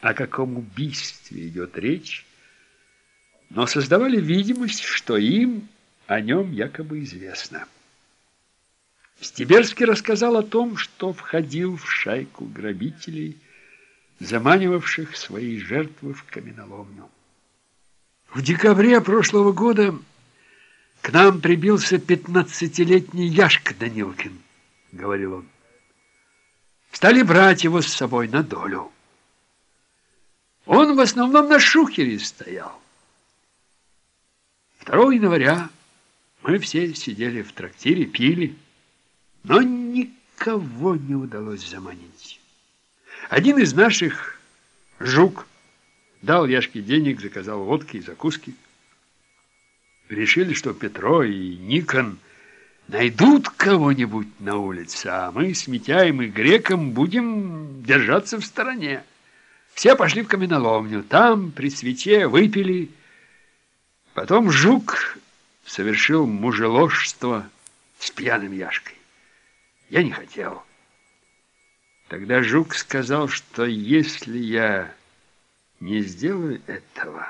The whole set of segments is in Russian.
о каком убийстве идет речь, но создавали видимость, что им о нем якобы известно. Стеберский рассказал о том, что входил в шайку грабителей, заманивавших свои жертвы в каменоломню. В декабре прошлого года к нам прибился пятнадцатилетний Яшка Данилкин, говорил он. Стали брать его с собой на долю. Он в основном на шухере стоял. 2 января мы все сидели в трактире, пили, но никого не удалось заманить. Один из наших, Жук, дал Яшке денег, заказал водки и закуски. Решили, что Петро и Никон найдут кого-нибудь на улице, а мы с Митяем и Греком будем держаться в стороне. Все пошли в каменоломню, там при свече выпили. Потом Жук совершил мужеложство с пьяным Яшкой. Я не хотел. Тогда Жук сказал, что если я не сделаю этого,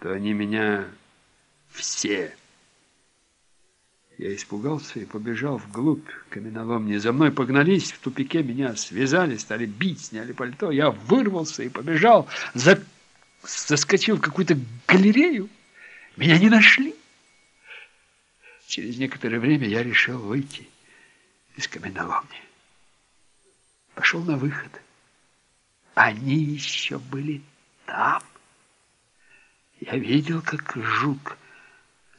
то они меня все. Я испугался и побежал вглубь каменоломни. За мной погнались, в тупике меня связали, стали бить, сняли пальто. Я вырвался и побежал, за... заскочил в какую-то галерею. Меня не нашли. Через некоторое время я решил выйти из каменоломни. Пошел на выход. Они еще были там. Я видел, как жук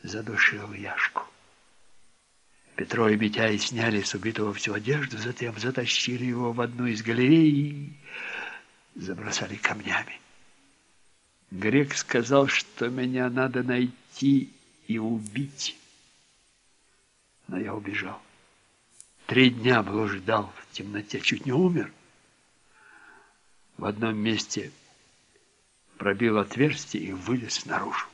задушил Яшку. Петро и Митяй сняли с убитого всю одежду, затем затащили его в одну из галерей и забросали камнями. Грек сказал, что меня надо найти и убить. Но я убежал. Три дня блуждал в темноте, чуть не умер. В одном месте пробил отверстие и вылез наружу.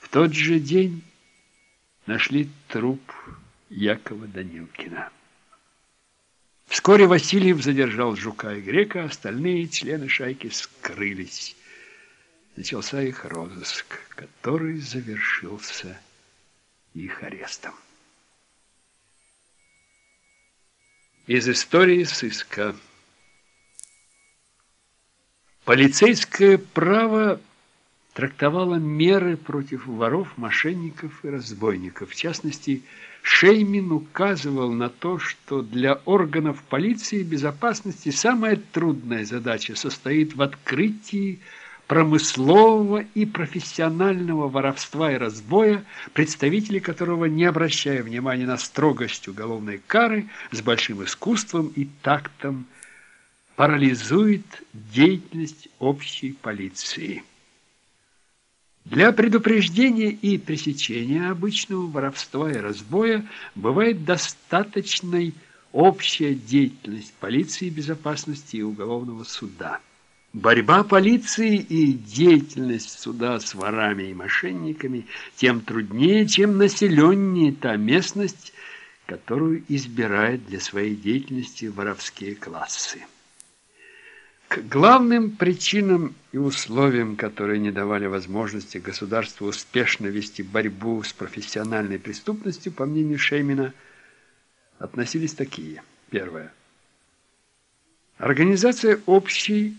В тот же день нашли труп Якова Данилкина. Вскоре Васильев задержал Жука и Грека, остальные члены шайки скрылись. Начался их розыск, который завершился их арестом. Из истории сыска. Полицейское право трактовало меры против воров, мошенников и разбойников. В частности, Шеймин указывал на то, что для органов полиции безопасности самая трудная задача состоит в открытии промыслового и профессионального воровства и разбоя, представители которого, не обращая внимания на строгость уголовной кары, с большим искусством и тактом парализует деятельность общей полиции. Для предупреждения и пресечения обычного воровства и разбоя бывает достаточной общая деятельность полиции безопасности и уголовного суда. Борьба полиции и деятельность суда с ворами и мошенниками тем труднее, чем населеннее та местность, которую избирают для своей деятельности воровские классы. К главным причинам и условиям, которые не давали возможности государству успешно вести борьбу с профессиональной преступностью, по мнению Шеймина, относились такие. Первое. Организация общей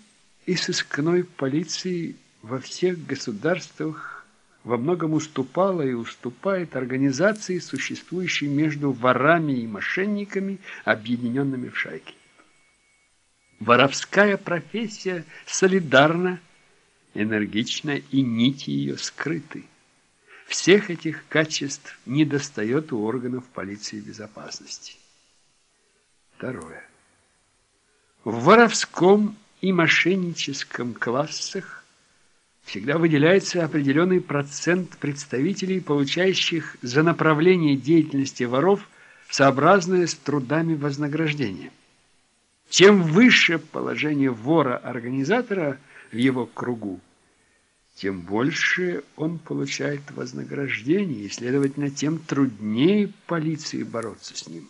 и сыскной полиции во всех государствах во многом уступала и уступает организации, существующей между ворами и мошенниками, объединенными в шайки. Воровская профессия солидарна, энергична и нити ее скрыты. Всех этих качеств недостает у органов полиции безопасности. Второе. В воровском и мошенническом классах всегда выделяется определенный процент представителей, получающих за направление деятельности воров сообразное с трудами вознаграждения. Чем выше положение вора-организатора в его кругу, тем больше он получает вознаграждение, и, следовательно, тем труднее полиции бороться с ним.